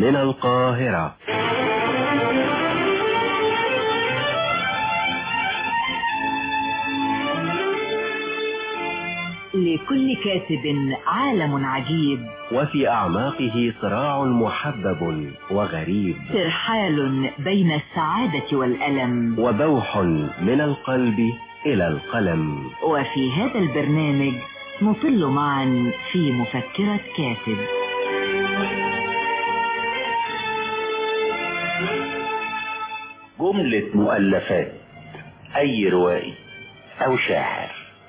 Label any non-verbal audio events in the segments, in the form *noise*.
من القاهرة. لكل كاتب عالم عجيب. وفي أعماقه صراع محبب وغريب. ترحال بين السعادة والألم. وبوح من القلب إلى القلم. وفي هذا البرنامج نطل معا في مفكرة كاتب. جملة مؤلفات أي روائي أو شاعر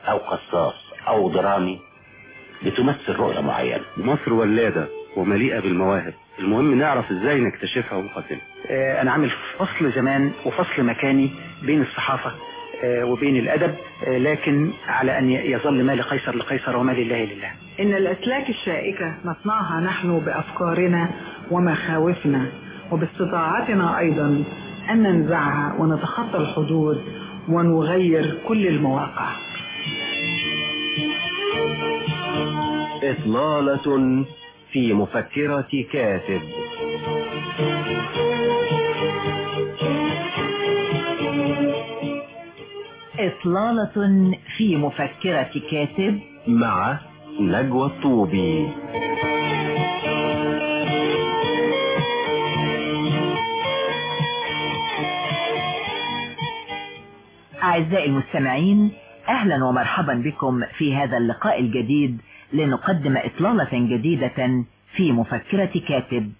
أو قصاص أو درامي بتمثل رؤية معينة. مصر ولادة ومليئة بالمواهب. المهم نعرف إزاي نكتشفها ونقاتلها آه، أنا عامل فصل زمان وفصل مكاني بين الصحافة آه، وبين الأدب آه، لكن على أن يظل ما لقيصر لقيصر وما لله لله. إن الأسلاك الشائكة نصنعها نحن بأفكارنا ومخاوفنا وباستطاعتنا أيضا أن ننزعها ونتخطى الحدود ونغير كل المواقع. إطلالة في مفكرة كاتب. إطلالة في مفكرة كاتب مع نجوى الطوبي. أعزائي المستمعين أهلا ومرحبا بكم في هذا اللقاء الجديد لنقدم إطلالة جديدة في مفكرة كاتب.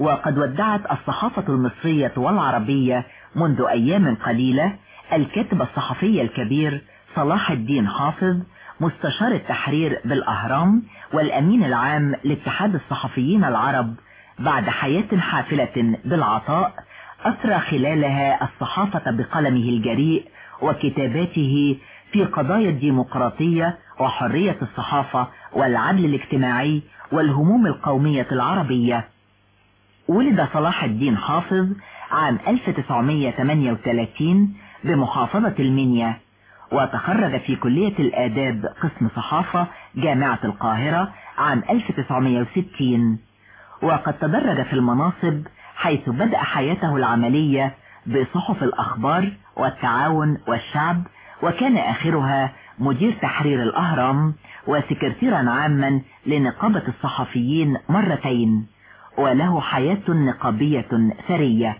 وقد ودعت الصحافة المصرية والعربية منذ أيام قليلة الكاتب الصحفي الكبير صلاح الدين حافظ مستشار التحرير بالأهرام والأمين العام لاتحاد الصحفيين العرب بعد حياة حافلة بالعطاء أثرى خلالها الصحافة بقلمه الجريء وكتاباته في قضايا الديمقراطية وحرية الصحافة والعدل الاجتماعي والهموم القومية العربية. ولد صلاح الدين حافظ عام 1938 بمحافظة المنيا وتخرج في كلية الآداب قسم صحافة جامعة القاهرة عام 1960 وقد تدرج في المناصب حيث بدأ حياته العملية بصحف الأخبار والتعاون والشعب وكان آخرها مدير تحرير الأهرام وسكرتيرا عاما لنقابة الصحفيين مرتين وله حياة نقابية ثرية.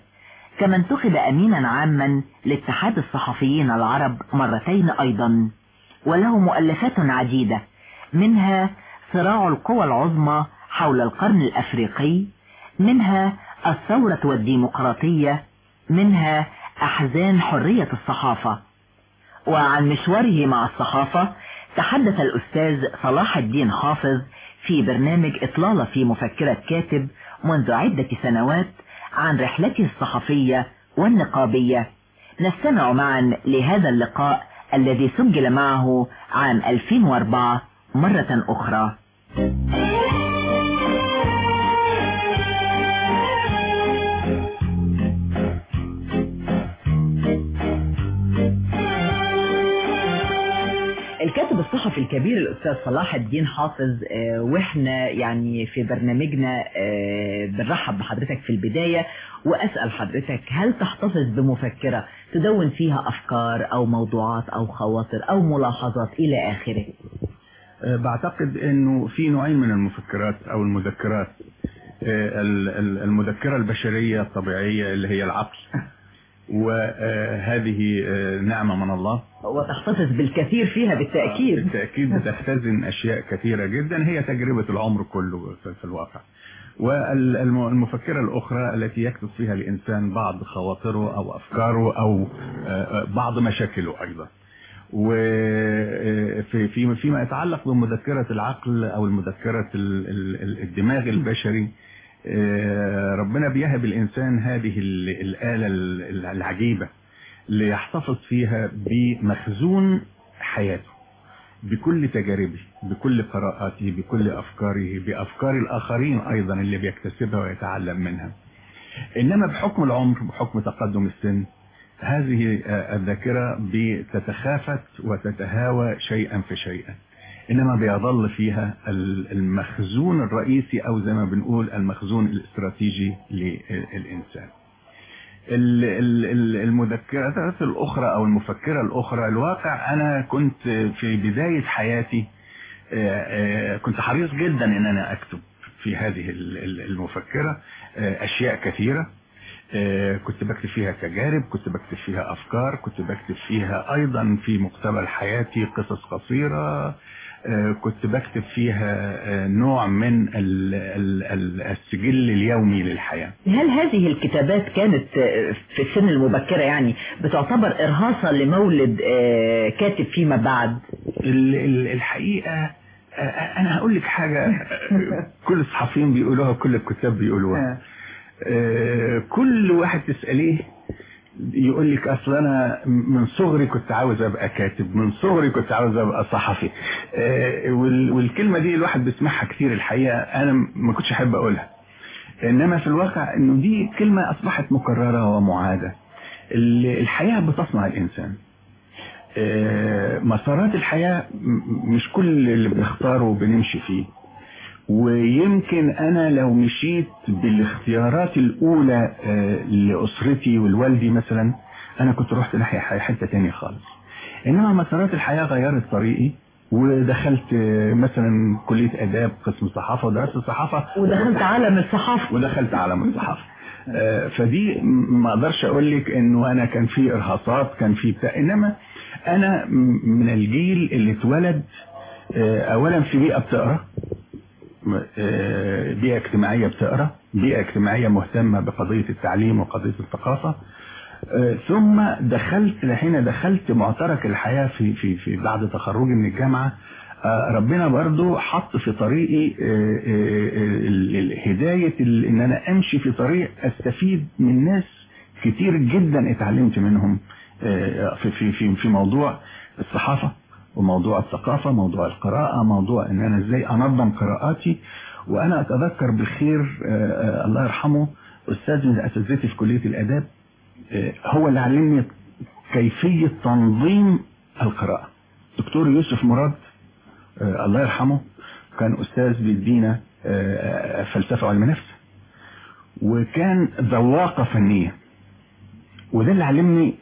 كما انتخب أمينا عاما لاتحاد الصحفيين العرب مرتين أيضا. وله مؤلفات عديدة منها صراع القوى العظمى حول القرن الأفريقي منها الثورة والديمقراطية منها أحزان حرية الصحافة. وعن مشواره مع الصحافة تحدث الأستاذ صلاح الدين حافظ في برنامج إطلالة في مفكرة كاتب منذ عدة سنوات عن رحلته الصحفية والنقابية. نستمع معا لهذا اللقاء الذي سجل معه عام 2004 مرة أخرى. الصحفي الكبير الأستاذ صلاح الدين حافظ آه، وإحنا يعني في برنامجنا آه، بنرحب بحضرتك في البداية وأسأل حضرتك هل تحتفظ بمفكرة تدون فيها أفكار أو موضوعات أو خواطر أو ملاحظات إلى آخره؟ آه، بعتقد إنه في نوعين من المفكرات أو المذكرات ال- ال- المذكرة البشرية الطبيعية اللي هي العقل. وهذه آه، نعمة من الله. وتحتفظ بالكثير فيها بالتأكيد. بالتأكيد بتختزن أشياء كثيرة جدا. هي تجربة العمر كله في الواقع. والمفكرة الأخرى التي يكتب فيها الإنسان بعض خواطره أو أفكاره أو آه، آه، بعض مشاكله أيضا. وفي في فيما يتعلق بمذكرة العقل أو ال- الدماغ البشري آه، ربنا بيهب الإنسان هذه ال- الآلة ال- العجيبة ليحتفظ فيها بمخزون حياته بكل تجاربه بكل قراءاته بكل أفكاره بأفكار الآخرين أيضا اللي بيكتسبها ويتعلم منها. إنما بحكم العمر بحكم تقدم السن هذه آه، الذاكرة بتتخافت وتتهاوى شيئا فشيئا. إنما بيظل فيها ال- المخزون الرئيسي أو زي ما بنقول المخزون الاستراتيجي ال- المذكرات الأخرى أو المفكرة الأخرى الواقع أنا كنت في بداية حياتي آه، آه، كنت حريص جدا إن أنا أكتب في هذه ال- ال- المفكرة آه، أشياء كثيرة آه، كنت بكتب فيها تجارب كنت بكتب فيها أفكار كنت بكتب فيها أيضا في مقتبل حياتي قصص قصيرة آه، كنت بكتب فيها آه، نوع من ال- ال- ال- السجل اليومي للحياة. هل هذه الكتابات كانت آه، في السن المبكرة يعني بتعتبر إرهاصا لمولد آه، كاتب فيما بعد؟ ال- ال- الحقيقة آه، أنا هقول لك حاجة آه، كل الصحفيين بيقولوها وكل الكتاب بيقولوها. *laughs* آه، كل واحد تسأليه يقول لك أصل أنا من صغري كنت عاوز أبقى كاتب من صغري كنت عاوز أبقى صحفي. آه، وال- والكلمة دي الواحد بيسمعها كتير الحقيقة أنا ما كنتش أحب أقولها. إنما في الواقع إنه دي كلمة أصبحت مكررة ومعادة. ال- الحياة بتصنع الإنسان. آه، مسارات الحياة م- مش كل اللي بنختاره بنمشي فيه. ويمكن أنا لو مشيت بالاختيارات الأولى آه، لأسرتي ولوالدي مثلا أنا كنت رحت ناحية ح- حتة تانية خالص. إنما مسارات الحياة غيرت طريقي ودخلت آه، مثلا كلية آداب قسم صحافة ودرست صحافة. ودخلت عالم الصحافة. ودخلت عالم الصحافة. آه، فدي ما أقدرش أقول لك إنه أنا كان في إرهاصات كان في بتاع إنما أنا من الجيل اللي اتولد اولا في بيئة بتقرأ آه، بيئة اجتماعية بتقرأ بيئة اجتماعية مهتمة بقضية التعليم وقضية الثقافة. آه، ثم دخلت حين دخلت معترك الحياة في في في بعد تخرجي من الجامعة آه، ربنا برضو حط في طريقي ال- إن أنا أمشي في طريق أستفيد من ناس كتير جدا اتعلمت منهم في في في في موضوع الصحافة. وموضوع الثقافة موضوع القراءة موضوع إن أنا إزاي أنظم قراءاتي. وأنا أتذكر بخير آه، آه، الله يرحمه أستاذ من اساتذتي في كلية الآداب آه، هو اللي علمني كيفية تنظيم القراءة. دكتور يوسف مراد الله يرحمه كان أستاذ بيدينا فلسفة وعلم نفس وكان ذواقه فنية. وده اللي علمني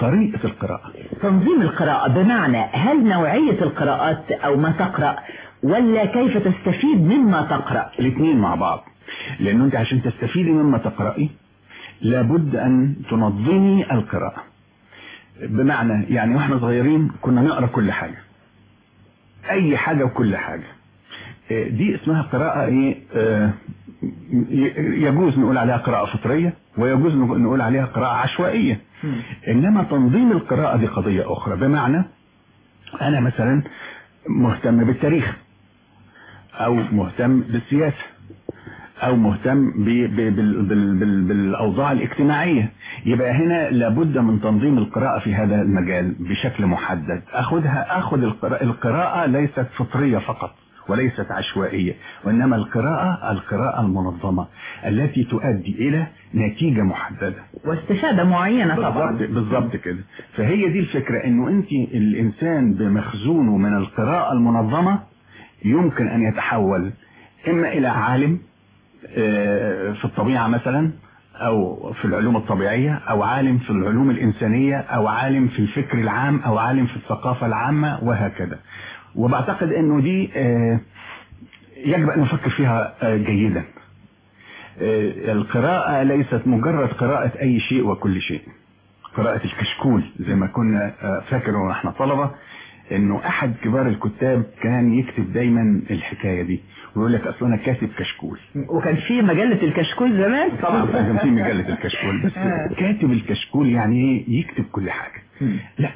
طريقة القراءة. تنظيم القراءة بمعنى هل نوعية القراءات أو ما تقرأ ولا كيف تستفيد مما تقرأ؟ الاثنين مع بعض. لأنه أنت عشان تستفيدي مما تقرأي لابد أن تنظمي القراءة. بمعنى يعني وإحنا صغيرين كنا نقرأ كل حاجة. أي حاجة وكل حاجة. آه، دي اسمها قراءة إيه يجوز نقول عليها قراءة فطرية. ويجوز نقول عليها قراءة عشوائية. إنما تنظيم القراءة دي قضية أخرى بمعنى أنا مثلا مهتم بالتاريخ أو مهتم بالسياسة أو مهتم ب- ب- بال- بال- بال- بالأوضاع الاجتماعية. يبقى هنا لابد من تنظيم القراءة في هذا المجال بشكل محدد. أخذ القراءة, القراءة ليست فطرية فقط. وليست عشوائية وإنما القراءة القراءة المنظمة التي تؤدي إلى نتيجة محددة. واستفادة معينة طبعا. بالظبط كده. فهي دي الفكرة إنه أنت الإنسان بمخزونه من القراءة المنظمة يمكن أن يتحول إما إلى عالم آه، في الطبيعة مثلا أو في العلوم الطبيعية أو عالم في العلوم الإنسانية أو عالم في الفكر العام أو عالم في الثقافة العامة وهكذا. وبعتقد إنه دي آه، يجب أن نفكر فيها آه، جيدا. آه، القراءة ليست مجرد قراءة أي شيء وكل شيء. قراءة الكشكول زي ما كنا فاكر وإحنا طلبة إنه أحد كبار الكتاب كان يكتب دايما الحكاية دي ويقول لك أصل أنا كاتب كشكول. وكان في مجلة الكشكول زمان؟ طبعا كان في مجلة الكشكول بس كاتب الكشكول يعني إيه؟ يكتب كل حاجة. لا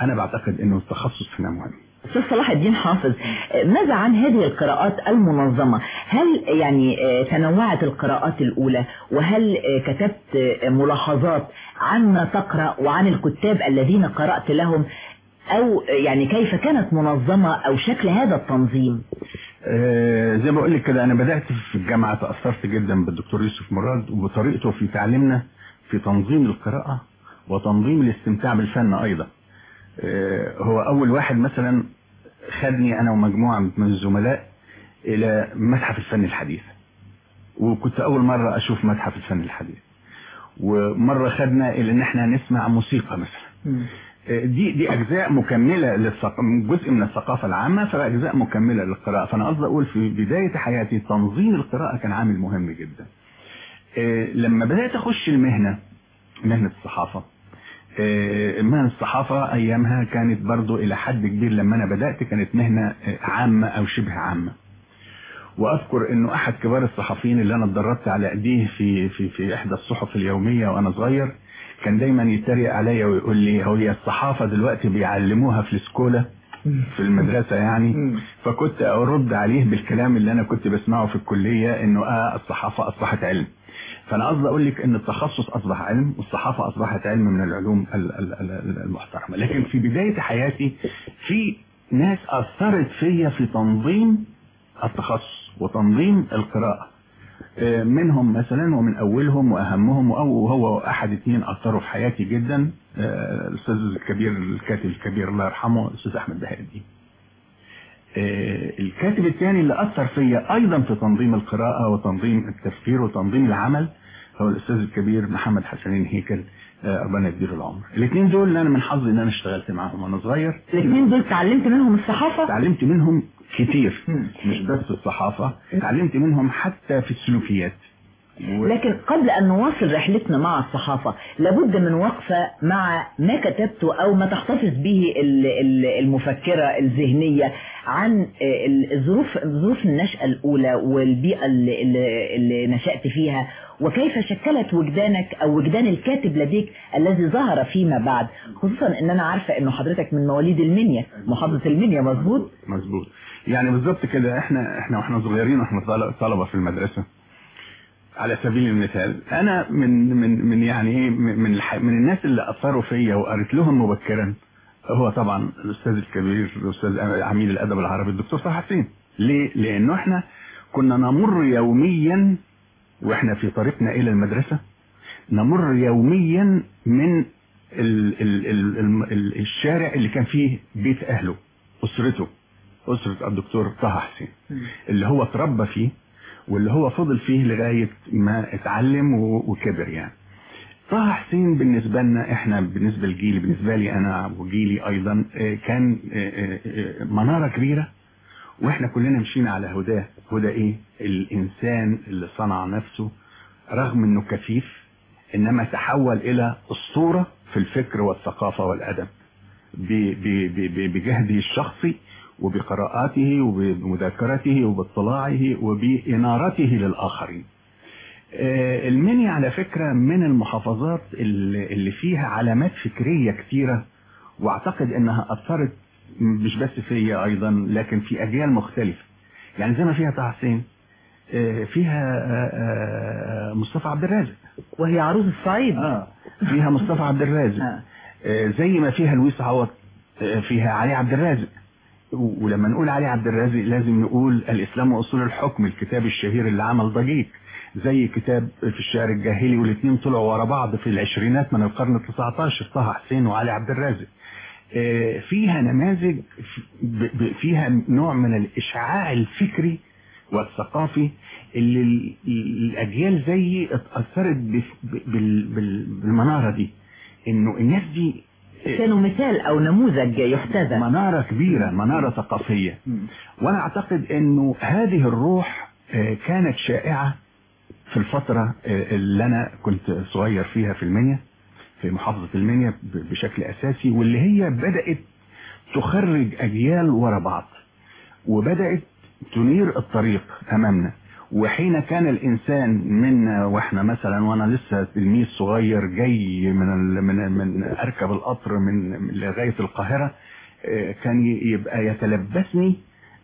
أنا بعتقد إنه التخصص هنا مهم أستاذ صلاح الدين حافظ ماذا عن هذه القراءات المنظمة؟ هل يعني آه، تنوعت القراءات الأولى؟ وهل آه، كتبت آه، ملاحظات عما تقرأ وعن الكتاب الذين قرأت لهم؟ أو يعني كيف كانت منظمة أو شكل هذا التنظيم؟ زي ما بقول لك كده أنا بدأت في الجامعة تأثرت جدا بالدكتور يوسف مراد وبطريقته في تعليمنا في تنظيم القراءة وتنظيم الاستمتاع بالفن أيضا. آه، هو أول واحد مثلا خدني أنا ومجموعة من الزملاء إلى متحف الفن الحديث. وكنت أول مرة أشوف متحف الفن الحديث. ومرة خدنا إلى ان إحنا نسمع موسيقى مثلا. دي دي أجزاء مكملة للثق... جزء من الثقافة العامة فاجزاء مكملة للقراءة. فأنا قصدي أقول في بداية حياتي تنظيم القراءة كان عامل مهم جدا. إيه، لما بدأت أخش المهنة مهنة الصحافة إيه، مهنه الصحافة أيامها كانت برضو إلى حد كبير لما أنا بدأت كانت مهنة إيه، عامة أو شبه عامة. وأذكر إنه أحد كبار الصحفيين اللي أنا اتدربت على أيديه في في في إحدى الصحف اليومية وأنا صغير كان دايما يتريق عليا ويقول لي هو هي الصحافة دلوقتي بيعلموها في السكولا في المدرسة يعني؟ فكنت أرد عليه بالكلام اللي أنا كنت بسمعه في الكلية إنه آه الصحافة أصبحت علم. فأنا قصدي أقول لك إن التخصص أصبح علم والصحافة أصبحت علم من العلوم ال- ال- ال- المحترمة. لكن في بداية حياتي في ناس أثرت فيا في تنظيم التخصص وتنظيم القراءة. آه، منهم مثلا ومن أولهم وأهمهم أو هو أحد اثنين أثروا في حياتي جدا آه، الأستاذ الكبير الكاتب الكبير الله يرحمه الأستاذ أحمد بهاء الدين آه، الكاتب الثاني اللي أثر فيا أيضا في تنظيم القراءة وتنظيم التفكير وتنظيم العمل هو الأستاذ الكبير محمد حسنين هيكل آه، ربنا يديله العمر. الاثنين دول اللي أنا من حظي إن أنا اشتغلت معاهم وأنا صغير. الاثنين دول اتعلمت منهم الصحافة؟ اتعلمت منهم كتير. مش بس الصحافة اتعلمت منهم حتى في السلوكيات. و- لكن قبل أن نواصل رحلتنا مع الصحافة لابد من وقفة مع ما كتبته أو ما تحتفظ به ال- ال- المفكرة الذهنية عن ال- الظروف ظروف النشأة الأولى والبيئة اللي نشأت فيها وكيف شكلت وجدانك أو وجدان الكاتب لديك الذي ظهر فيما بعد؟ خصوصا أن أنا عارفة أنه حضرتك من مواليد المنيا. محافظة المنيا مظبوط؟ مظبوط. يعني بالظبط كده إحنا إحنا وإحنا صغيرين وإحنا طل- طلبة في المدرسة. على سبيل المثال أنا من من من يعني إيه من من, الناس اللي أثروا فيا وقريت لهم مبكرا. هو طبعا الأستاذ الكبير الأستاذ عميد الأدب العربي الدكتور طه حسين ليه؟ لأنه إحنا كنا نمر يوميا وإحنا في طريقنا إلى المدرسة نمر يوميا من ال ال ال ال ال الشارع اللي كان فيه بيت أهله أسرته أسرة الدكتور طه حسين اللي هو اتربى فيه واللي هو فضل فيه لغاية ما اتعلم وكبر يعني. طه حسين بالنسبة لنا إحنا بالنسبة لجيلي بالنسبة لي أنا وجيلي أيضا آه، كان آه، آه، منارة كبيرة وإحنا كلنا مشينا على هداة هدى إيه الإنسان اللي صنع نفسه رغم إنه كفيف إنما تحول إلى أسطورة في الفكر والثقافة والأدب. بجهده الشخصي وبقراءاته وبمذاكرته وباطلاعه وبإنارته للآخرين. آه، المنيا على فكرة من المحافظات اللي فيها علامات فكرية كتيرة وأعتقد إنها أثرت مش بس فيا أيضا لكن في أجيال مختلفة. يعني زي ما فيها طه حسين آه، فيها آه، آه، مصطفى عبد الرازق. وهي عروس الصعيد. آه فيها مصطفى عبد الرازق. *laughs* زي ما فيها لويس عوض فيها علي عبد الرازق. ولما نقول علي عبد الرازق لازم نقول الإسلام وأصول الحكم الكتاب الشهير اللي عمل ضجيج. زي كتاب في الشعر الجاهلي والاثنين طلعوا ورا بعض في العشرينات من القرن ال 19 طه حسين وعلي عبد الرازق. فيها نماذج فيها نوع من الإشعاع الفكري والثقافي اللي ال- الأجيال زيي اتأثرت بف- ب- بال- بال- بالمنارة دي. إنه الناس دي كانوا مثال أو نموذج يحتذى. منارة كبيرة منارة ثقافية. وأنا أعتقد أنه هذه الروح آه، كانت شائعة في الفترة آه، اللي أنا كنت صغير فيها في المنيا. في محافظة المنيا بشكل أساسي واللي هي بدأت تخرج أجيال ورا بعض وبدأت تنير الطريق أمامنا. وحين كان الإنسان منا وإحنا مثلا وأنا لسه تلميذ صغير جاي من من من أركب القطر من لغاية القاهرة آه، كان يبقى يتلبسني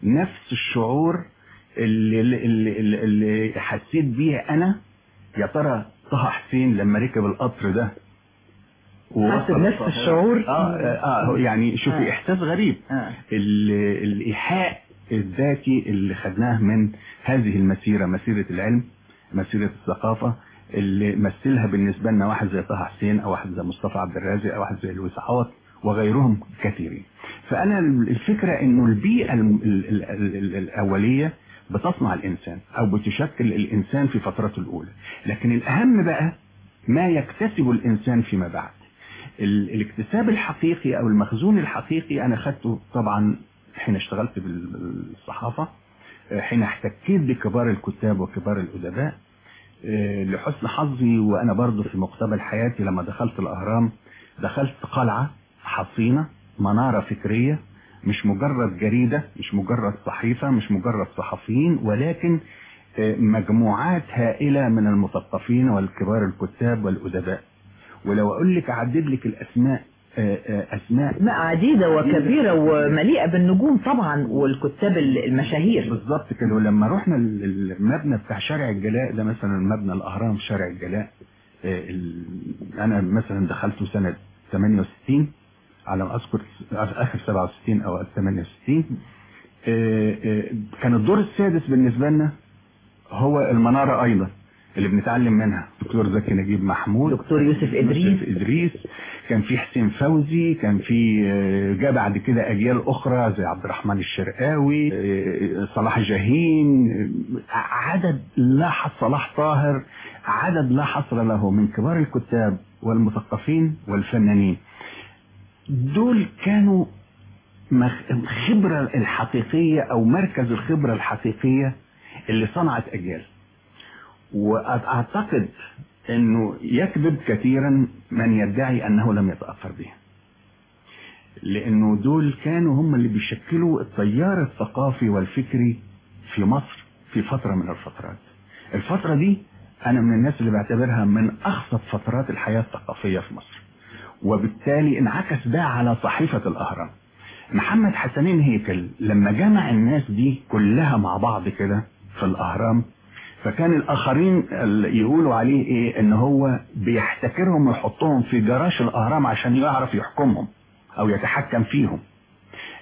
نفس الشعور اللي, اللي, اللي, حسيت بيه أنا. يا ترى طه حسين لما ركب القطر ده حاسس القاهرة. الشعور؟ آه آه آه، يعني شوفي آه. إحساس غريب آه. ال- الإيحاء الذاتي اللي خدناه من هذه المسيرة مسيرة العلم مسيرة الثقافة اللي مثلها بالنسبة لنا واحد زي طه حسين أو واحد زي مصطفى عبد الرازق أو واحد زي لويس عوض وغيرهم كثيرين فأنا الفكرة أنه البيئة ال- ال- ال- ال- الأولية بتصنع الإنسان أو بتشكل الإنسان في فترته الأولى لكن الأهم بقى ما يكتسب الإنسان فيما بعد الاكتساب الحقيقي أو المخزون الحقيقي أنا خدته طبعا حين اشتغلت بال- بالصحافة آه، حين احتكيت بكبار الكتاب وكبار الأدباء آه، لحسن حظي وأنا برضو في مقتبل حياتي لما دخلت الأهرام دخلت قلعة حصينة منارة فكرية مش مجرد جريدة مش مجرد صحيفة مش مجرد صحفيين ولكن آه، مجموعات هائلة من المثقفين والكبار الكتاب والأدباء. ولو أقول لك أعدد لك الأسماء آه، آه، أسماء ما عديدة وكبيرة ومليئة بالنجوم طبعا والكتاب المشاهير. بالظبط كده. ولما رحنا ال- المبنى بتاع شارع الجلاء ده مثلا مبنى الأهرام في شارع الجلاء آه، أنا مثلا دخلته سنة 68 على ما أذكر آخر 67 أو 68 آه، آه، كان الدور السادس بالنسبة لنا هو المنارة أيضا. اللي بنتعلم منها. دكتور زكي نجيب محمود دكتور يوسف إدريس. يوسف إدريس. كان في حسين فوزي كان في آه، جاء بعد كده أجيال أخرى زي عبد الرحمن الشرقاوي آه، صلاح جاهين. عدد لا حصر صلاح طاهر عدد لا حصر له من كبار الكتاب والمثقفين والفنانين. دول كانوا الخبرة الحقيقية أو مركز الخبرة الحقيقية اللي صنعت أجيال. وأعتقد أنه يكذب كثيرا من يدعي أنه لم يتأثر بها لأنه دول كانوا هم اللي بيشكلوا التيار الثقافي والفكري في مصر في فترة من الفترات. الفترة دي أنا من الناس اللي بعتبرها من أخصب فترات الحياة الثقافية في مصر. وبالتالي انعكس ده على صحيفة الأهرام. محمد حسنين هيكل لما جمع الناس دي كلها مع بعض كده في الأهرام فكان الآخرين ال- يقولوا عليه إيه؟ إن هو بيحتكرهم ويحطهم في جراش الأهرام عشان يعرف يحكمهم أو يتحكم فيهم.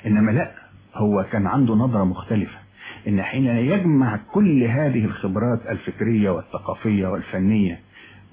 إنما لا هو كان عنده نظرة مختلفة. إن حين يجمع كل هذه الخبرات الفكرية والثقافية والفنية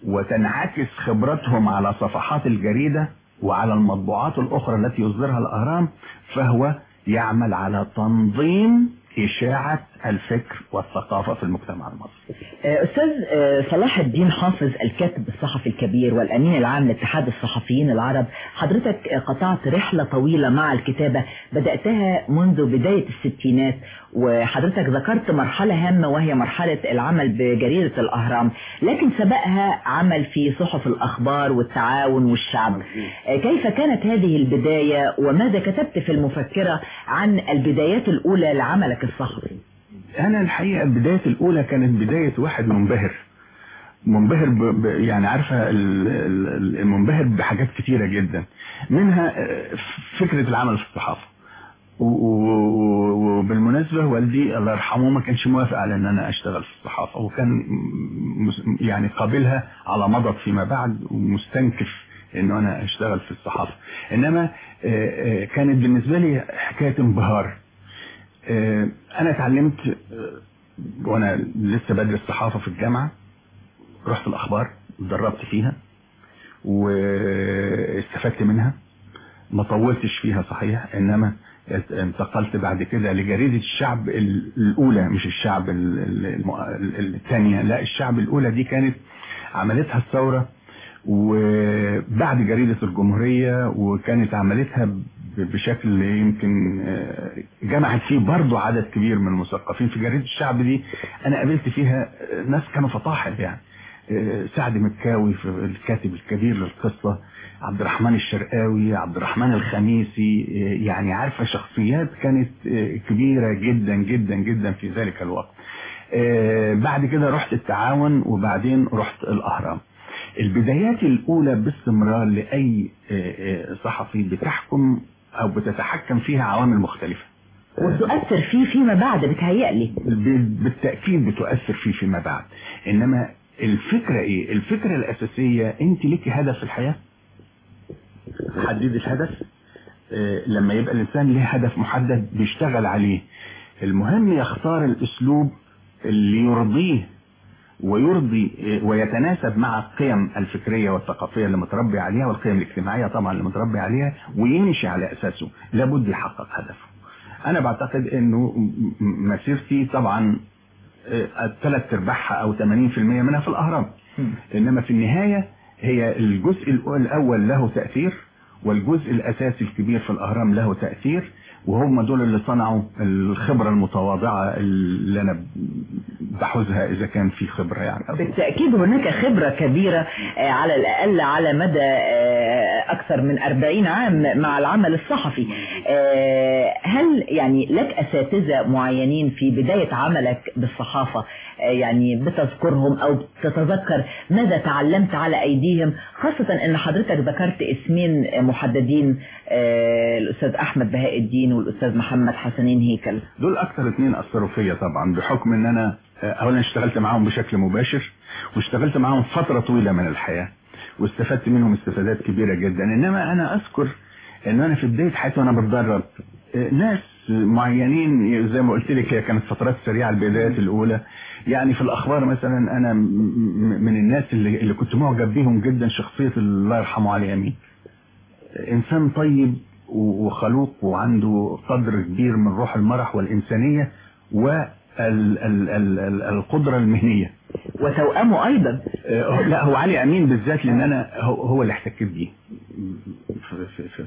وتنعكس خبرتهم على صفحات الجريدة وعلى المطبوعات الأخرى التي يصدرها الأهرام فهو يعمل على تنظيم إشاعة الفكر والثقافة في المجتمع المصري. آه، أستاذ آه، صلاح الدين حافظ الكاتب الصحفي الكبير والأمين العام لاتحاد الصحفيين العرب. حضرتك آه، قطعت رحلة طويلة مع الكتابة بدأتها منذ بداية الستينات وحضرتك ذكرت مرحلة هامة وهي مرحلة العمل بجريدة الأهرام لكن سبقها عمل في صحف الأخبار والتعاون والشعب. كيف كانت هذه البداية وماذا كتبت في المفكرة عن البدايات الأولى لعملك الصحفي؟ أنا الحقيقة البداية الأولى كانت بداية واحد منبهر. منبهر ب... يعني ال- المنبهر بحاجات كتيرة جدا. منها آه، فكرة العمل في الصحافة. و- و- وبالمناسبة والدي الله يرحمه ما كانش موافق على إن أنا أشتغل في الصحافة. وكان يعني قابلها على مضض فيما بعد ومستنكف انه أنا أشتغل في الصحافة. إنما آه، آه، كانت بالنسبة لي حكاية انبهار. أنا اتعلمت آه، وأنا لسه بدرس صحافة في الجامعة رحت الأخبار اتدربت فيها واستفدت منها. ما طولتش فيها صحيح إنما انتقلت بعد كده لجريدة الشعب ال- الأولى مش الشعب الثانية لا الشعب الأولى دي كانت عملتها الثورة وبعد جريدة الجمهورية وكانت عملتها بشكل يمكن آه، جمعت فيه برضو عدد كبير من المثقفين في جريدة الشعب دي. أنا قابلت فيها آه، ناس كانوا فطاحل يعني. آه، سعد مكاوي الكاتب الكبير للقصة عبد الرحمن الشرقاوي عبد الرحمن الخميسي يعني عارفة شخصيات كانت كبيرة جدا جدا جدا في ذلك الوقت. بعد كده رحت التعاون وبعدين رحت الأهرام. البدايات الأولى باستمرار لأي صحفي بتحكم أو بتتحكم فيها عوامل مختلفة. وتؤثر فيه فيما بعد بتهيألي. بالتأكيد بتؤثر فيه فيما بعد. إنما الفكرة إيه؟ الفكرة الأساسية أنت ليكي هدف في الحياة؟ حددي الهدف آه، لما يبقى الإنسان له هدف محدد بيشتغل عليه. المهم يختار الأسلوب اللي يرضيه ويرضي ويتناسب مع القيم الفكرية والثقافية اللي متربي عليها والقيم الاجتماعية طبعا اللي متربي عليها ويمشي على أساسه. لابد يحقق هدفه. أنا بعتقد أنه مسيرتي طبعا ثلاث أرباعها أو 80% منها في الأهرام. إنما في النهاية هي الجزء الأول له تأثير والجزء الأساسي الكبير في الأهرام له تأثير. وهم دول اللي صنعوا الخبرة المتواضعة اللي أنا بحوزها إذا كان في خبرة يعني. بالتأكيد هناك خبرة كبيرة على الأقل على مدى أكثر من 40 عام مع العمل الصحفي. هل يعني لك أساتذة معينين في بداية عملك بالصحافة؟ يعني بتذكرهم أو تتذكر ماذا تعلمت على أيديهم؟ خاصة أن حضرتك ذكرت اسمين محددين الأستاذ أحمد بهاء الدين والأستاذ محمد حسنين هيكل. دول أكثر اثنين أثروا فيا طبعا بحكم أن أنا أولا اشتغلت معاهم بشكل مباشر واشتغلت معاهم فترة طويلة من الحياة. واستفدت منهم استفادات كبيرة جدا. إنما أنا أذكر أن أنا في بداية حياتي وأنا بتدرب ناس معينين زي ما قلت لك هي كانت فترات سريعة البدايات الأولى. يعني في الأخبار مثلا أنا من الناس اللي, اللي كنت معجب بيهم جدا شخصية الله يرحمه علي أمين. إنسان طيب وخلوق وعنده قدر كبير من روح المرح والإنسانية والقدرة المهنية. وتوأمه أيضا. لا هو علي أمين بالذات لأن أنا هو اللي احتكيت بيه.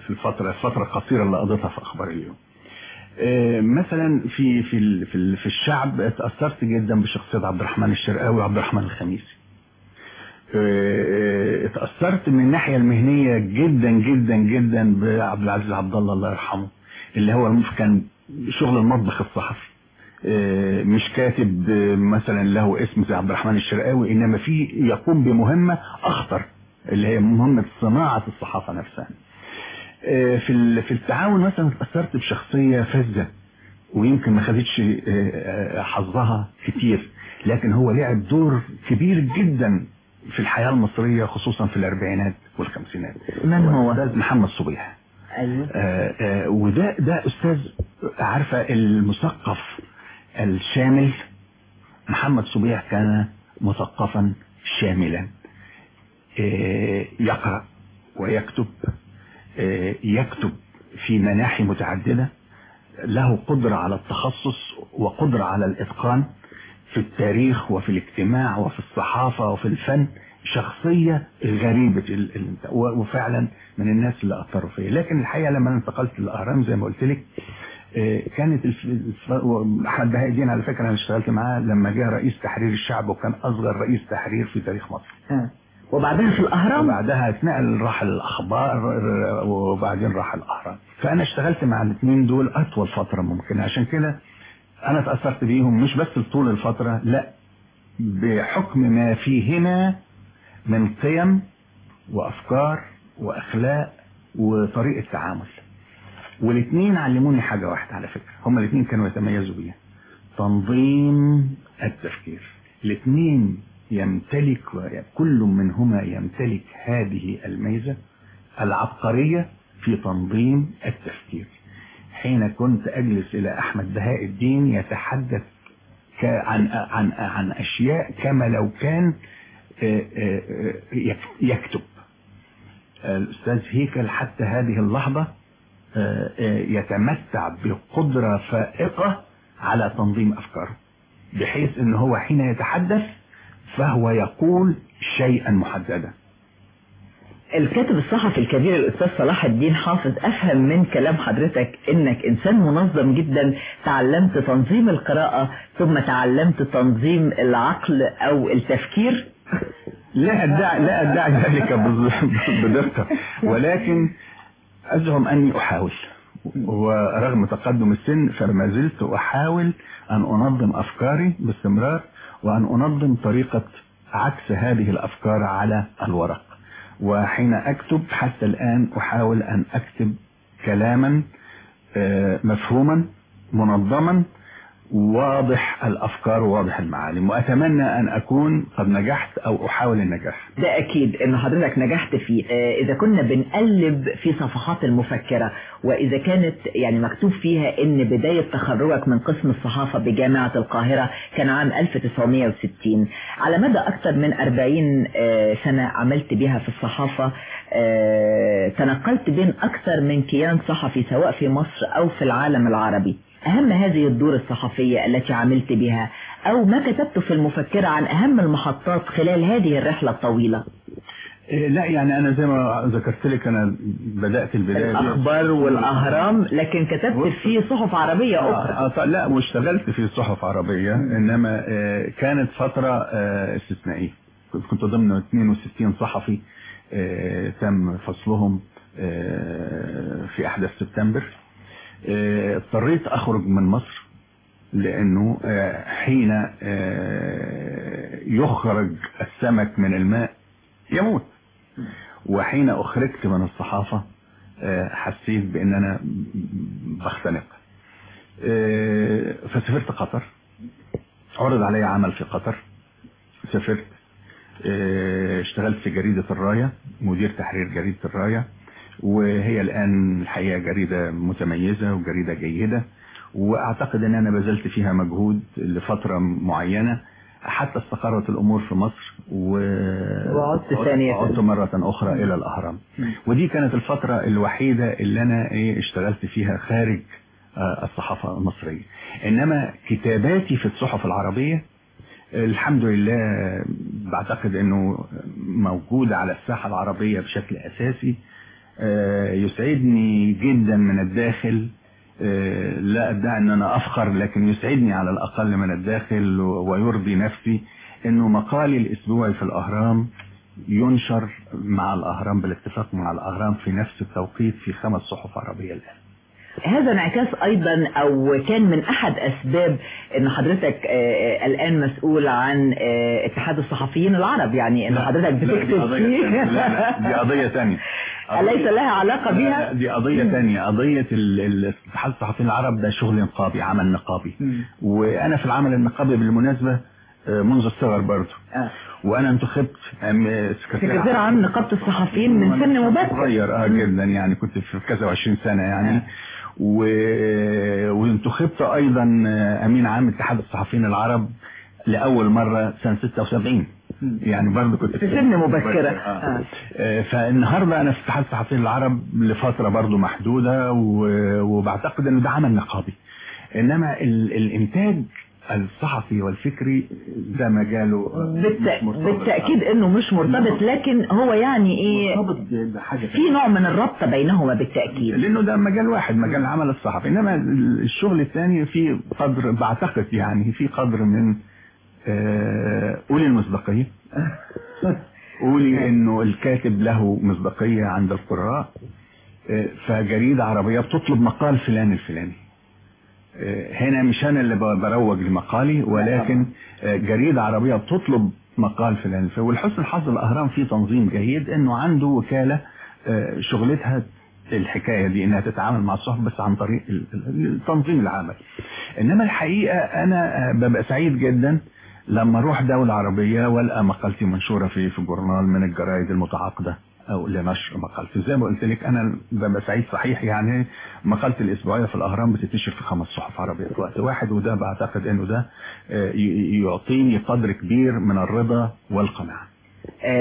في الفترة الفترة القصيرة اللي قضيتها في أخبار اليوم. مثلا في في في, في الشعب اتأثرت جدا بشخصية عبد الرحمن الشرقاوي وعبد الرحمن الخميسي. اتأثرت من الناحية المهنية جدا جدا جدا بعبد العزيز عبد الله الله يرحمه اللي هو كان شغل المطبخ الصحفي. مش كاتب مثلا له اسم زي عبد الرحمن الشرقاوي إنما في يقوم بمهمة أخطر اللي هي مهمة صناعة الصحافة نفسها. في في التعاون مثلا اتأثرت بشخصية فذة ويمكن ما خدتش حظها كتير لكن هو لعب دور كبير جدا في الحياة المصرية خصوصا في الأربعينات والخمسينات. من هو؟ أستاذ محمد صبيح. أيوه. آآ آآ وده ده أستاذ عارفة المثقف الشامل. محمد صبيح كان مثقفا شاملا. يقرأ ويكتب يكتب في مناحي متعددة. له قدرة على التخصص وقدرة على الإتقان في التاريخ وفي الاجتماع وفي الصحافة وفي الفن. شخصية غريبة وفعلا من الناس اللي أثروا فيا. لكن الحقيقة لما انتقلت للأهرام زي ما قلت لك كانت أحمد بهاء الدين على فكرة أنا اشتغلت معاه لما جاء رئيس تحرير الشعب وكان أصغر رئيس تحرير في تاريخ مصر. وبعدها في الأهرام؟ وبعدها اتنقل راح الأخبار وبعدين راح الأهرام. فأنا اشتغلت مع الاثنين دول أطول فترة ممكن. عشان كده أنا تأثرت بيهم مش بس طول الفترة لأ بحكم ما فيهما من قيم وأفكار وأخلاق وطريقة تعامل. والاثنين علموني حاجة واحدة على فكرة. هما الاثنين كانوا يتميزوا بيها تنظيم التفكير. الاثنين يمتلك كل منهما يمتلك هذه الميزة العبقرية في تنظيم التفكير. حين كنت أجلس إلى أحمد بهاء الدين يتحدث عن عن عن أشياء كما لو كان يكتب. الأستاذ هيكل حتى هذه اللحظة يتمتع بقدرة فائقة على تنظيم أفكاره بحيث أنه هو حين يتحدث فهو يقول شيئا محددا. الكاتب الصحفي الكبير الأستاذ صلاح الدين حافظ أفهم من كلام حضرتك إنك إنسان منظم جدا تعلمت تنظيم القراءة ثم تعلمت تنظيم العقل أو التفكير؟ لا أدعي لا أدعي ذلك *laughs* بدقة. ولكن أزعم أني أحاول. ورغم تقدم السن فما زلت أحاول أن أنظم أفكاري باستمرار وأن أنظم طريقة عكس هذه الأفكار على الورق. وحين أكتب حتى الآن أحاول أن أكتب كلاما مفهوما منظما واضح الأفكار وواضح المعالم وأتمنى أن أكون قد نجحت أو أحاول النجاح. ده أكيد إن حضرتك نجحت فيه آه، إذا كنا بنقلب في صفحات المفكرة وإذا كانت يعني مكتوب فيها إن بداية تخرجك من قسم الصحافة بجامعة القاهرة كان عام 1960 على مدى أكثر من 40 آه، سنة عملت بها في الصحافة آه، تنقلت بين أكثر من كيان صحفي سواء في مصر أو في العالم العربي. أهم هذه الدور الصحفية التي عملت بها أو ما كتبت في المفكرة عن أهم المحطات خلال هذه الرحلة الطويلة؟ إيه، لا يعني أنا زي ما ذكرت لك أنا بدأت البداية الأخبار والأهرام. لكن كتبت في صحف عربية أخرى. آه، آه، لا واشتغلت في صحف عربية إنما آه، كانت فترة آه، استثنائية. كنت- ضمن 62 صحفي آه، تم فصلهم آه، في أحداث سبتمبر. آه، اضطريت أخرج من مصر لأنه آه، حين آه، يخرج السمك من الماء يموت. وحين أخرجت من الصحافة آه، حسيت بأن أنا بختنق. آه، فسافرت قطر. عرض علي عمل في قطر. سافرت آه، اشتغلت في جريدة الراية مدير تحرير جريدة الراية. وهي الآن الحقيقة جريدة متميزة وجريدة جيدة وأعتقد أن أنا بذلت فيها مجهود لفترة معينة حتى استقرت الأمور في مصر و... وعدت ثانية. عدت مرة أخرى إلى الأهرام. ودي كانت الفترة الوحيدة اللي أنا إيه اشتغلت فيها خارج آه، الصحافة المصرية. إنما كتاباتي في الصحف العربية الحمد لله بعتقد إنه موجود على الساحة العربية بشكل أساسي. آه، يسعدني جدا من الداخل. آه، لا ادعي أن أنا أفخر لكن يسعدني على الأقل من الداخل ويرضي نفسي إنه مقالي الاسبوعي في الأهرام ينشر مع الأهرام بالاتفاق مع الأهرام في نفس التوقيت في خمس صحف عربية الآن. هذا انعكاس أيضا أو كان من أحد أسباب إن حضرتك آه، آه، الآن مسؤول عن آه، اتحاد الصحفيين العرب. يعني إن حضرتك بتكتب فيه. لا، دي قضية تانية. *laughs* أليس لها علاقة لا، بها؟ دي قضية تانية قضية ال- ال- اتحاد الصحفيين العرب؟ ده شغل نقابي عمل نقابي. وأنا في العمل النقابي بالمناسبة آه، منذ الصغر برضه آه. وأنا انتخبت أم- سكرتير عام. نقابة الصحفيين من سن مبكر. صغير آه جدا يعني كنت في كذا وعشرين سنة يعني. و... وانتخبت أيضا أمين عام اتحاد الصحفيين العرب لأول مرة سنة 76 يعني برضه كنت في سن مبكرة. آه. آه. فالنهارده أنا في اتحاد الصحفيين العرب لفترة برضه محدودة وبعتقد انه ده عمل نقابي إنما ال... الإنتاج الصحفي والفكري ده مجاله بالت... مش مرتبط. بالتأكيد إنه مش مرتبط لكن هو يعني إيه مرتبط بحاجة في نوع من الربط بينهما بالتأكيد لأنه ده مجال واحد مجال العمل الصحفي إنما الشغل الثاني في قدر بعتقد يعني في قدر من قولي المصداقيه *laughs* قولي إنه الكاتب له مصداقيه عند القراء آه، فجريدة عربية بتطلب مقال فلان الفلاني. آه، هنا مش أنا اللي بروج لمقالي ولكن آه، جريدة عربية بتطلب مقال فلان الفلاني ولحسن الحظ الأهرام فيه تنظيم جيد إنه عنده وكالة آه، شغلتها الحكاية دي إنها تتعامل مع الصحف بس عن طريق ال- ال- تنظيم العمل. إنما الحقيقة أنا آه، ببقى سعيد جدا لما أروح دولة عربية وألقى مقالتي منشورة في في جورنال من الجرايد المتعاقدة أو لنشر مقالتي. زي ما قلت لك أنا ببقى سعيد صحيح يعني مقالتي الأسبوعية في الأهرام بتنتشر في خمس صحف عربية في وقت واحد وده بعتقد إنه ده آه، يعطيني قدر كبير من الرضا والقناعة.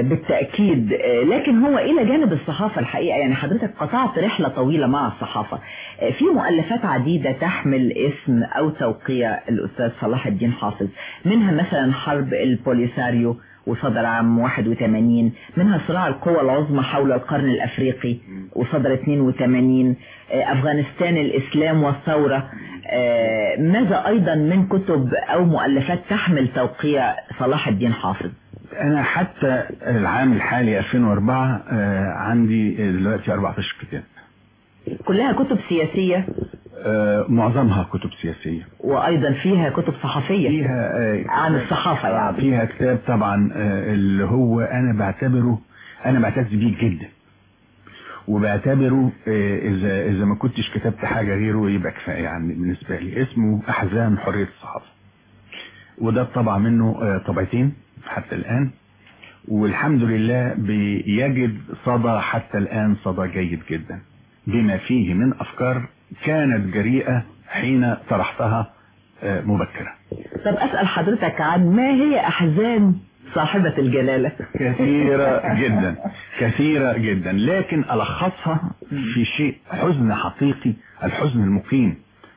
بالتأكيد. آه، لكن هو إلى جانب الصحافة الحقيقة يعني حضرتك قطعت رحلة طويلة مع الصحافة. آه، في مؤلفات عديدة تحمل اسم أو توقيع الأستاذ صلاح الدين حافظ منها مثلا حرب البوليساريو وصدر عام 81 منها صراع القوى العظمى حول القرن الأفريقي وصدر 82 آه، أفغانستان الإسلام والثورة. آه، ماذا أيضا من كتب أو مؤلفات تحمل توقيع صلاح الدين حافظ؟ أنا حتى العام الحالي 2004 آه، عندي دلوقتي 14 كتاب. كلها كتب سياسية؟ آه، معظمها كتب سياسية. وأيضا فيها كتب صحفية. فيها آه، عن الصحافة يعني. فيها كتاب طبعا اللي هو أنا بعتبره أنا بعتز بيه جدا. وبعتبره إذا إذا ما كنتش كتبت حاجة غيره يبقى كفاية يعني بالنسبة لي. اسمه احزان حرية الصحافة. وده طبع منه طبعتين. حتى الآن. والحمد لله بيجد صدى حتى الآن صدى جيد جدا. بما فيه من أفكار كانت جريئة حين طرحتها آه، مبكرا طب أسأل حضرتك عن ما هي أحزان صاحبة الجلالة؟ كثيرة *laughs* جدا كثيرة جدا. لكن ألخصها في شيء حزن حقيقي الحزن المقيم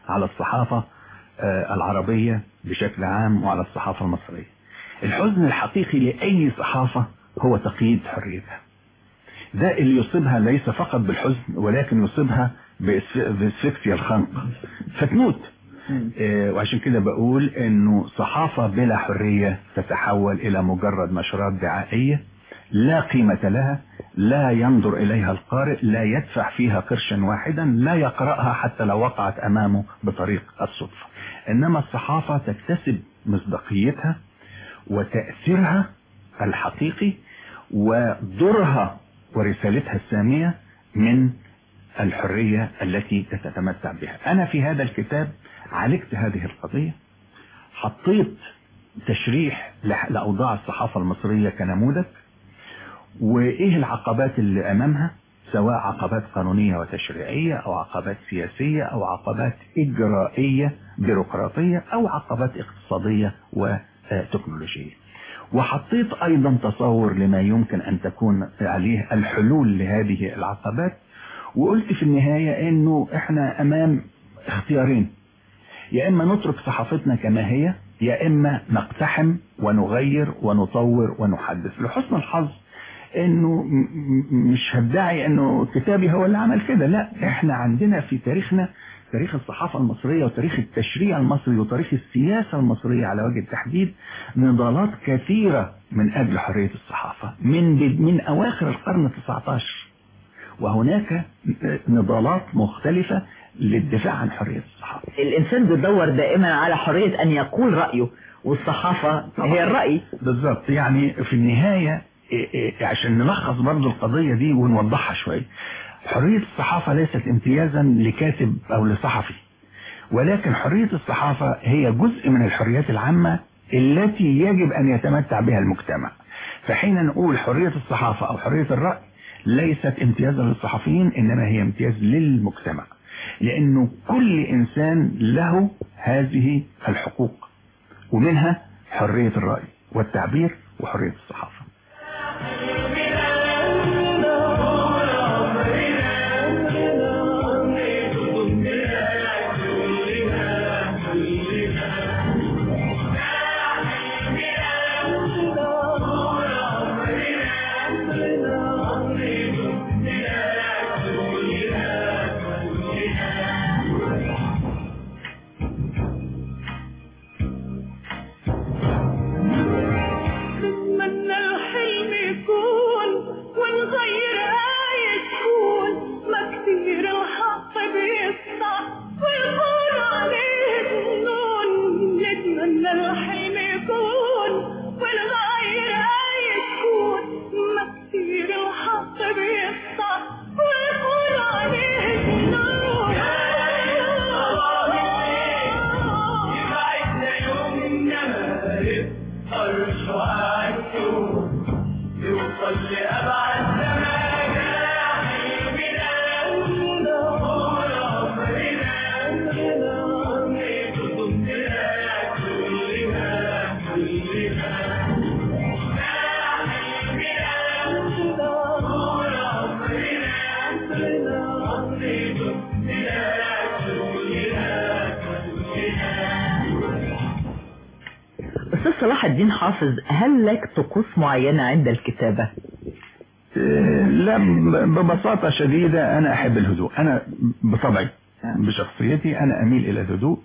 على الصحافة آه، العربية بشكل عام وعلى الصحافة المصرية. الحزن الحقيقي لأي صحافة هو تقييد حريتها. ده اللي يصيبها ليس فقط بالحزن ولكن يصيبها باسفكسيا الخنق. فتموت. آه، وعشان كده بقول إنه صحافة بلا حرية تتحول إلى مجرد نشرات دعائية لا قيمة لها لا ينظر إليها القارئ لا يدفع فيها قرشا واحدا لا يقرأها حتى لو وقعت أمامه بطريق الصدفة. إنما الصحافة تكتسب مصداقيتها وتأثيرها الحقيقي ودورها ورسالتها السامية من الحرية التي تتمتع بها. أنا في هذا الكتاب عالجت هذه القضية حطيت تشريح لأوضاع الصحافة المصرية كنموذج وإيه العقبات اللي أمامها؟ سواء عقبات قانونية وتشريعية أو عقبات سياسية أو عقبات إجرائية بيروقراطية أو عقبات اقتصادية وتكنولوجية وحطيت أيضا تصور لما يمكن أن تكون عليه الحلول لهذه العقبات وقلت في النهاية إنه إحنا أمام اختيارين. يا إما نترك صحافتنا كما هي يا إما نقتحم ونغير ونطور ونحدث. لحسن الحظ إنه مش هدعي إنه كتابي هو اللي عمل كده لا إحنا عندنا في تاريخنا تاريخ الصحافة المصرية وتاريخ التشريع المصري وتاريخ السياسة المصرية على وجه التحديد نضالات كثيرة من أجل حرية الصحافة. من من أواخر القرن التسعة عشر وهناك نضالات مختلفة للدفاع عن حرية الصحافة. الإنسان بيدور دائما على حرية أن يقول رأيه والصحافة هي الرأي. بالظبط يعني في النهاية إيه إيه عشان نلخص برضو القضية دي ونوضحها شوية. حرية الصحافة ليست امتيازا لكاتب أو لصحفي ولكن حرية الصحافة هي جزء من الحريات العامة التي يجب أن يتمتع بها المجتمع. فحين نقول حرية الصحافة أو حرية الرأي ليست امتيازا للصحفيين إنما هي امتياز للمجتمع لأنه كل إنسان له هذه الحقوق ومنها حرية الرأي والتعبير وحرية الصحافة. الدين حافظ هل لك طقوس معينة عند الكتابة؟ إيه، لا ببساطة شديدة أنا أحب الهدوء. أنا بطبعي بشخصيتي أنا أميل إلى الهدوء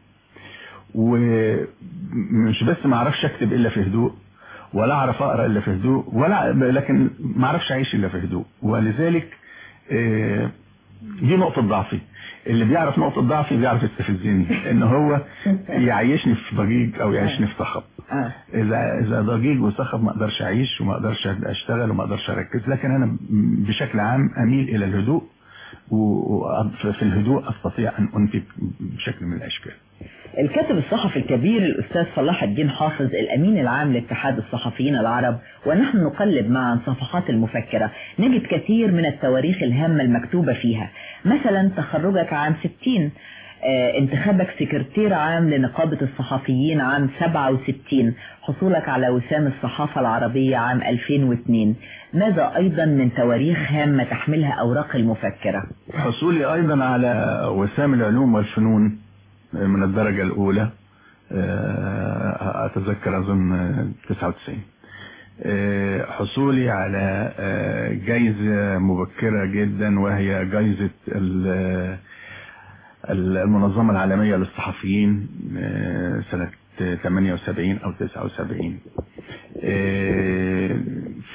ومش بس ما أعرفش أكتب إلا في هدوء ولا أعرف أقرأ إلا في هدوء ولا لكن ما أعرفش أعيش إلا في هدوء. ولذلك إيه، دي نقطة ضعفي. اللي بيعرف نقطة ضعفي بيعرف يستفزني إن هو يعيشني في ضجيج أو يعيشني في صخب آه. إذا إذا ضجيج وصخب ما أقدرش أعيش وما أقدرش أشتغل وما أقدرش أركز لكن أنا بشكل عام أميل إلى الهدوء وفي الهدوء أستطيع أن أنتج بشكل من الأشكال. الكاتب الصحفي الكبير الأستاذ صلاح الدين حافظ الأمين العام لاتحاد الصحفيين العرب ونحن نقلب معا صفحات المفكرة. نجد كثير من التواريخ الهامة المكتوبة فيها. مثلا تخرجك عام 60 آه، انتخابك سكرتير عام لنقابة الصحفيين عام 67 حصولك على وسام الصحافة العربية عام 2002 ماذا أيضا من تواريخ هامة تحملها أوراق المفكرة؟ حصولي أيضا على وسام العلوم والفنون من الدرجة الأولى. آه، أتذكر أظن آه، 99 آه، حصولي على آه، جايزة مبكرة جدا وهي جايزة المنظمة العالمية للصحفيين آه، سنة 78 أو 79 آه،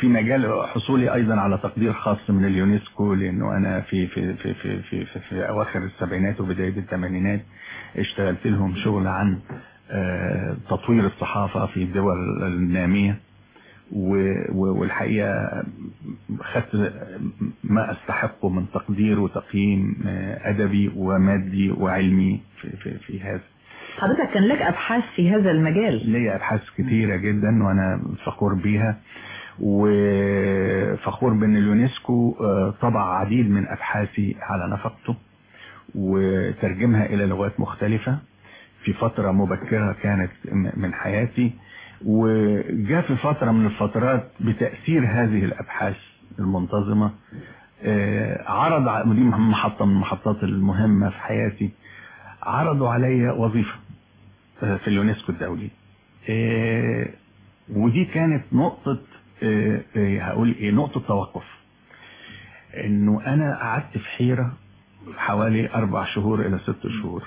في مجال حصولي أيضا على تقدير خاص من اليونسكو لأنه أنا في في في في في, في, في أواخر السبعينات وبداية الثمانينات اشتغلت لهم شغل عن آه، تطوير الصحافة في الدول النامية. والحقيقة خدت ما أستحقه من تقدير وتقييم آه، أدبي ومادي وعلمي في, في, في هذا. حضرتك كان لك أبحاث في هذا المجال. ليا أبحاث كتيرة جدا وأنا فخور بيها. وفخور بأن اليونسكو آه، طبع عديد من أبحاثي على نفقته وترجمها إلى لغات مختلفة. في فترة مبكرة كانت من حياتي. وجاء في فترة من الفترات بتأثير هذه الأبحاث المنتظمة آه، عرض ودي محطة من المحطات المهمة في حياتي عرضوا علي وظيفة آه، في اليونسكو الدولي. آه، ودي كانت نقطة هقول إيه نقطة توقف. إنه أنا قعدت في حيرة حوالي أربع شهور إلى ست شهور.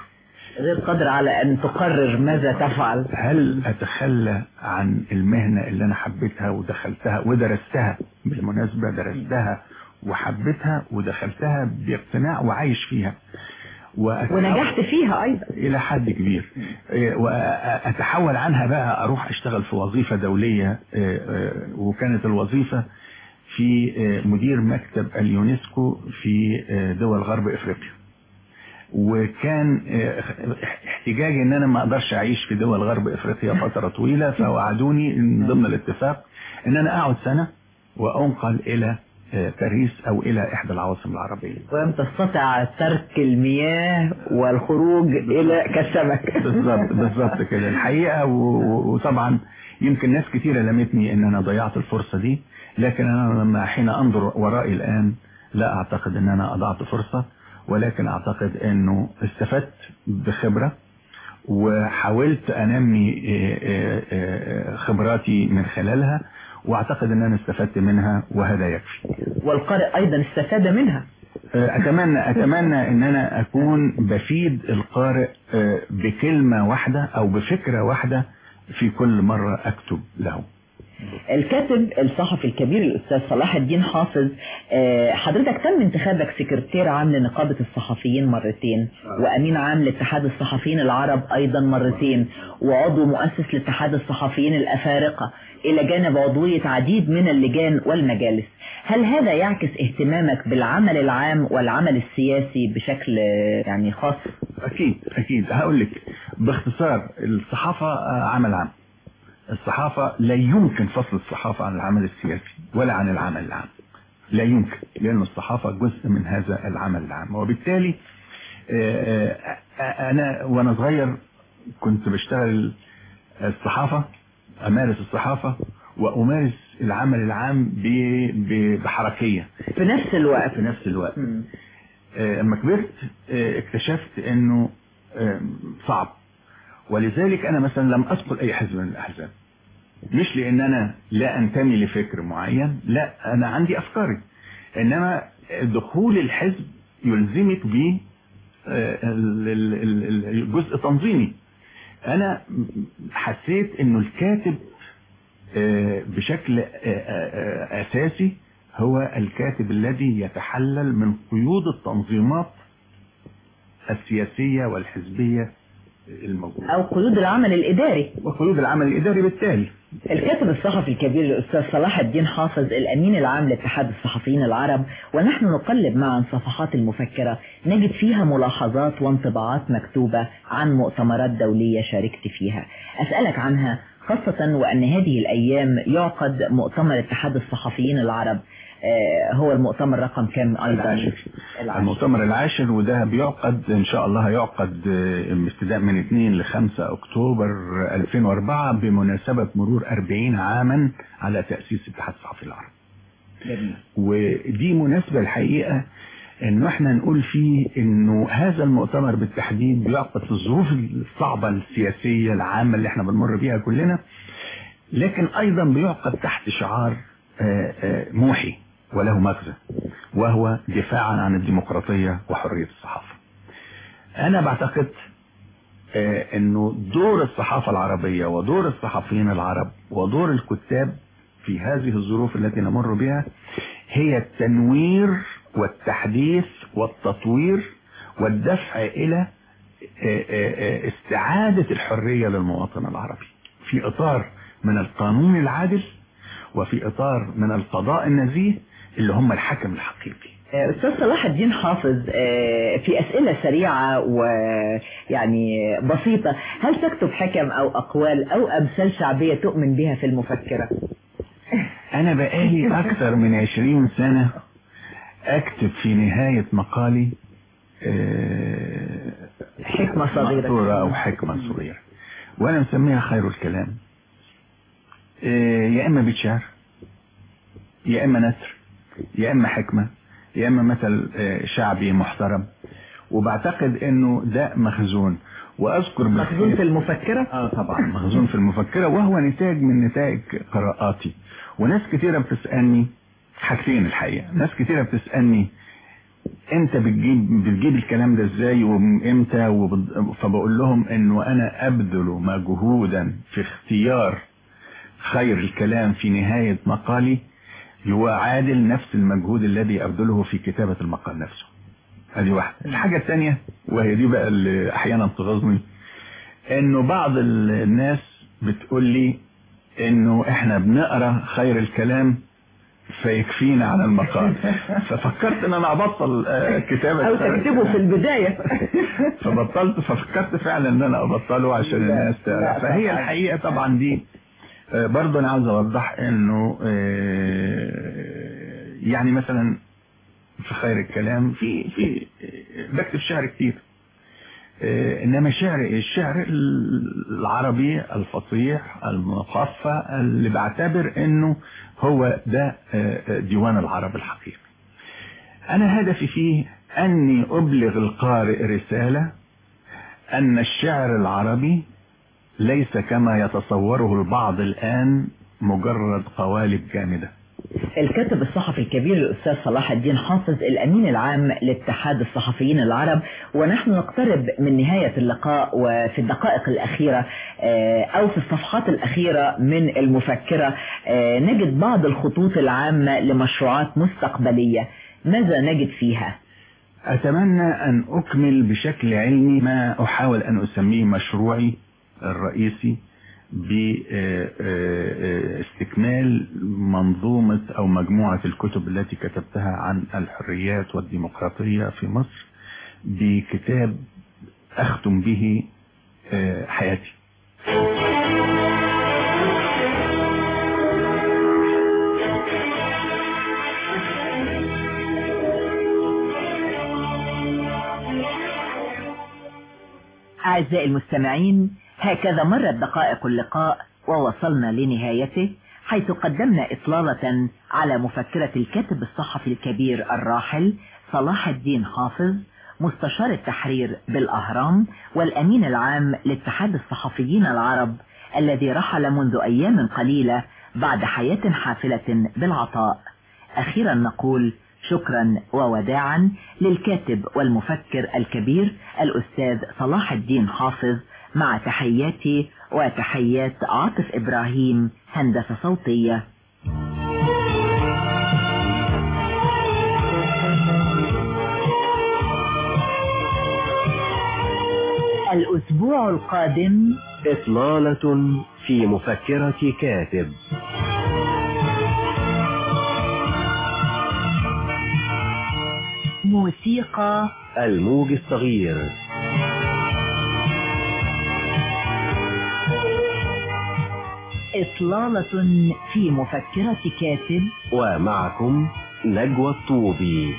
غير قادر على أن تقرر ماذا تفعل. هل أتخلى عن المهنة اللي أنا حبيتها ودخلتها ودرستها؟ بالمناسبة درستها وحبيتها ودخلتها باقتناع وعايش فيها. وأتحول- ونجحت فيها أيضا. إلى حد كبير. إيه، وأتحول عنها بقى أروح أشتغل في وظيفة دولية. إيه، إيه، وكانت الوظيفة في مدير مكتب اليونسكو في دول غرب إفريقيا. وكان إيه، احتجاجي إن أنا ما أقدرش أعيش في دول غرب إفريقيا فترة *laughs* طويلة فوعدوني من ضمن الاتفاق إن أنا أقعد سنة وأنقل إلى إيه، باريس أو إلى إحدى العواصم العربية. ولم تستطع ترك المياه والخروج إلى كالسمك *laughs* بالظبط بالظبط كده. الحقيقة وطبعا يمكن ناس كتيره لمتني إن أنا ضيعت الفرصة دي لكن أنا لما حين أنظر ورائي الآن لا أعتقد إن أنا أضعت فرصة. ولكن أعتقد إنه استفدت بخبرة وحاولت أنمي إيه، إيه، إيه، خبراتي من خلالها وأعتقد إن أنا استفدت منها وهذا يكفي. والقارئ أيضا استفاد منها. أتمنى أتمنى إن أنا أكون بفيد القارئ آه، بكلمة واحدة أو بفكرة واحدة في كل مرة أكتب له. الكاتب الصحفي الكبير الأستاذ صلاح الدين حافظ آه، حضرتك تم انتخابك سكرتير عام لنقابة الصحفيين مرتين وأمين عام لاتحاد الصحفيين العرب أيضا مرتين وعضو مؤسس لاتحاد الصحفيين الأفارقة إلى جانب عضوية عديد من اللجان والمجالس. هل هذا يعكس اهتمامك بالعمل العام والعمل السياسي بشكل آه، يعني خاص؟ أكيد أكيد. هقول لك باختصار الصحافة آه، عمل عام. الصحافة لا يمكن فصل الصحافة عن العمل السياسي ولا عن العمل العام. لا يمكن لأن الصحافة جزء من هذا العمل العام. وبالتالي آه، آه، أنا وأنا صغير كنت بشتغل الصحافة أمارس الصحافة وأمارس العمل العام بحركية. في نفس الوقت. في نفس الوقت. آه، لما كبرت آه، اكتشفت آه، صعب. ولذلك أنا مثلا لم ادخل أي حزب من الأحزاب. مش لأن أنا لا انتمي لفكر معين لا أنا عندي افكاري. انما دخول الحزب يلزمك ب الجزء تنظيمي. أنا حسيت انه الكاتب آه، بشكل آه، آه، اساسي هو الكاتب الذي يتحلل من قيود التنظيمات السياسية والحزبية الموجود أو قيود العمل الإداري. وقيود العمل الإداري بالتالي. الكاتب الصحفي الكبير الأستاذ صلاح الدين حافظ الأمين العام لاتحاد الصحفيين العرب ونحن نقلب معا صفحات المفكرة. نجد فيها ملاحظات وانطباعات مكتوبة عن مؤتمرات دولية شاركت فيها. أسألك عنها خاصة وأن هذه الأيام يعقد مؤتمر اتحاد الصحفيين العرب. هو المؤتمر رقم كام أيضا العاشر. المؤتمر العاشر وده بيعقد إن شاء الله هيعقد آه، ابتداء من 2 ل 5 اكتوبر 2004 بمناسبة مرور 40 عاما على تأسيس اتحاد الصحفي العربي جميل. ودي مناسبة الحقيقة إنه إحنا نقول فيه إنه هذا المؤتمر بالتحديد بيعقد في الظروف الصعبة السياسية العامة اللي إحنا بنمر بيها كلنا لكن أيضا بيعقد تحت شعار آه، آه، موحي وله مغزى وهو دفاعا عن الديمقراطية وحرية الصحافة. أنا بعتقد آه، إنه دور الصحافة العربية ودور الصحفيين العرب ودور الكتاب في هذه الظروف التي نمر بها هي التنوير والتحديث والتطوير والدفع إلى آه، آه، استعادة الحرية للمواطن العربي. في إطار من القانون العادل وفي إطار من القضاء النزيه اللي هم الحكم الحقيقي. أستاذ صلاح الدين حافظ آه، في أسئلة سريعة ويعني بسيطة هل تكتب حكم أو أقوال أو أمثال شعبية تؤمن بها في المفكرة؟ أنا بقالي أكثر من عشرين سنة أكتب في نهاية مقالي آه، حكمة صغيرة. مقطورة أو حكمة صغيرة. وأنا مسميها خير الكلام. آه، يا إما بيت شعر يا إما نثر. يا إما حكمة يا إما مثل آه، شعبي محترم وبعتقد إنه ده مخزون وأذكر مخزون في المفكرة؟ آه طبعا *laughs* مخزون في المفكرة وهو نتاج من نتائج قراءاتي وناس كتيرة بتسألني حاجتين الحقيقة ناس كتيرة بتسألني إمتى بتجيب بتجيب الكلام ده إزاي وإمتى. فبقول لهم إنه أنا أبذل مجهودا في اختيار خير الكلام في نهاية مقالي يعادل نفس المجهود الذي أبذله في كتابة المقال نفسه. هذه واحدة. الحاجة الثانية وهي دي بقى اللي أحيانا تغيظني إنه بعض ال- الناس بتقول لي إنه إحنا بنقرأ خير الكلام فيكفينا على المقال. *laughs* ففكرت إن أنا أبطل آه، كتابة أو تكتبه في البداية. فبطلت ففكرت فعلا إن أنا أبطله عشان الناس تعرف. فهي. الحقيقة طبعا دي برضه أنا عاوز أوضح إنه آه، يعني مثلا في خير الكلام في في آه، بكتب شعر كتير. آه، إنما شعر الشعر العربي الفصيح المقفى اللي بعتبر إنه هو ده آه، آه، ديوان العرب الحقيقي. أنا هدفي فيه أني أبلغ القارئ رسالة أن الشعر العربي ليس كما يتصوره البعض الآن مجرد قوالب جامدة الكاتب الصحفي الكبير الأستاذ صلاح الدين حافظ الأمين العام لاتحاد الصحفيين العرب ونحن نقترب من نهاية اللقاء وفي الدقائق الأخيرة آه، أو في الصفحات الأخيرة من المفكرة آه، نجد بعض الخطوط العامة لمشروعات مستقبلية ماذا نجد فيها؟ أتمنى أن أكمل بشكل علمي ما أحاول أن أسميه مشروعي الرئيسي باستكمال منظومة أو مجموعة الكتب التي كتبتها عن الحريات والديمقراطية في مصر بكتاب أختم به آه، حياتي. أعزائي المستمعين هكذا مرت دقائق اللقاء ووصلنا لنهايته حيث قدمنا إطلالة على مفكرة الكاتب الصحفي الكبير الراحل صلاح الدين حافظ مستشار التحرير بالأهرام والأمين العام لاتحاد الصحفيين العرب الذي رحل منذ أيام قليلة بعد حياة حافلة بالعطاء. أخيرا نقول شكرا ووداعا للكاتب والمفكر الكبير الأستاذ صلاح الدين حافظ مع تحياتي وتحيات عاطف إبراهيم هندسة صوتية. الأسبوع القادم إطلالة في مفكرة كاتب. موسيقى الموج الصغير. إطلالة في مفكرة كاتب. ومعكم نجوى الطوبي.